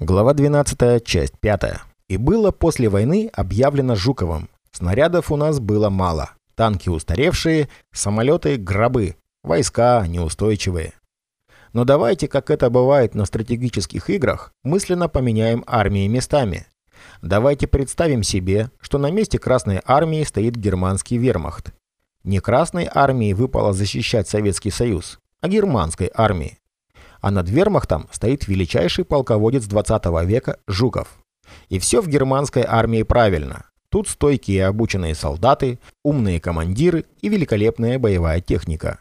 Глава 12, часть 5. И было после войны объявлено Жуковым. Снарядов у нас было мало. Танки устаревшие, самолеты – гробы, войска неустойчивые. Но давайте, как это бывает на стратегических играх, мысленно поменяем армии местами. Давайте представим себе, что на месте Красной Армии стоит германский вермахт. Не Красной Армии выпало защищать Советский Союз, а германской армии а над вермахтом стоит величайший полководец 20 века Жуков. И все в германской армии правильно. Тут стойкие обученные солдаты, умные командиры и великолепная боевая техника.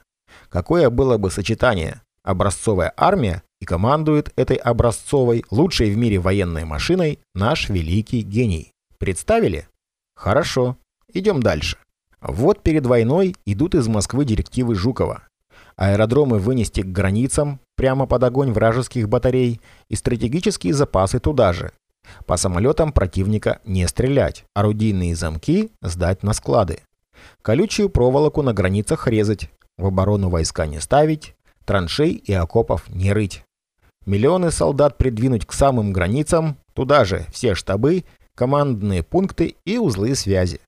Какое было бы сочетание? Образцовая армия и командует этой образцовой, лучшей в мире военной машиной наш великий гений. Представили? Хорошо. Идем дальше. Вот перед войной идут из Москвы директивы Жукова аэродромы вынести к границам, прямо под огонь вражеских батарей, и стратегические запасы туда же. По самолетам противника не стрелять, орудийные замки сдать на склады. Колючую проволоку на границах резать, в оборону войска не ставить, траншей и окопов не рыть. Миллионы солдат придвинуть к самым границам, туда же все штабы, командные пункты и узлы связи.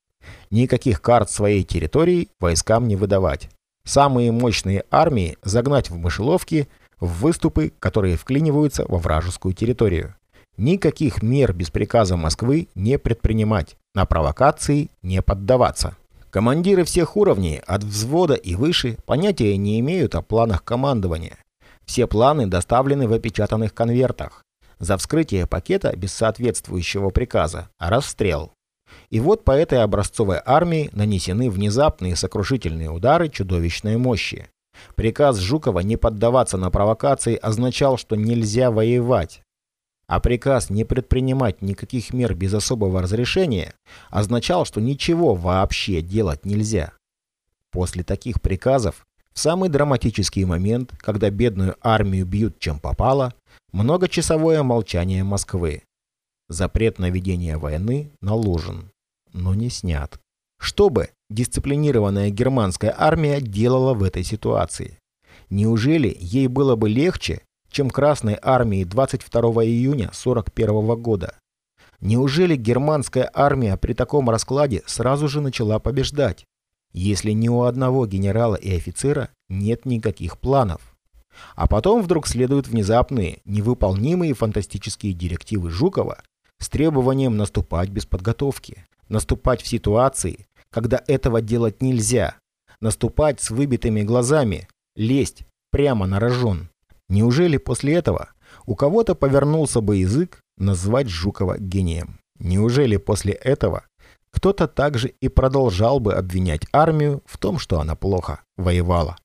Никаких карт своей территории войскам не выдавать самые мощные армии загнать в мышеловки, в выступы, которые вклиниваются во вражескую территорию. Никаких мер без приказа Москвы не предпринимать, на провокации не поддаваться. Командиры всех уровней, от взвода и выше, понятия не имеют о планах командования. Все планы доставлены в опечатанных конвертах. За вскрытие пакета без соответствующего приказа – расстрел. И вот по этой образцовой армии нанесены внезапные сокрушительные удары чудовищной мощи. Приказ Жукова не поддаваться на провокации означал, что нельзя воевать. А приказ не предпринимать никаких мер без особого разрешения означал, что ничего вообще делать нельзя. После таких приказов, в самый драматический момент, когда бедную армию бьют чем попало, многочасовое молчание Москвы. Запрет на ведение войны наложен, но не снят. Что бы дисциплинированная германская армия делала в этой ситуации? Неужели ей было бы легче, чем Красной армии 22 июня 41 года? Неужели германская армия при таком раскладе сразу же начала побеждать, если ни у одного генерала и офицера нет никаких планов? А потом вдруг следуют внезапные, невыполнимые фантастические директивы Жукова с требованием наступать без подготовки, наступать в ситуации, когда этого делать нельзя, наступать с выбитыми глазами, лезть прямо на рожон. Неужели после этого у кого-то повернулся бы язык назвать Жукова гением? Неужели после этого кто-то также и продолжал бы обвинять армию в том, что она плохо воевала?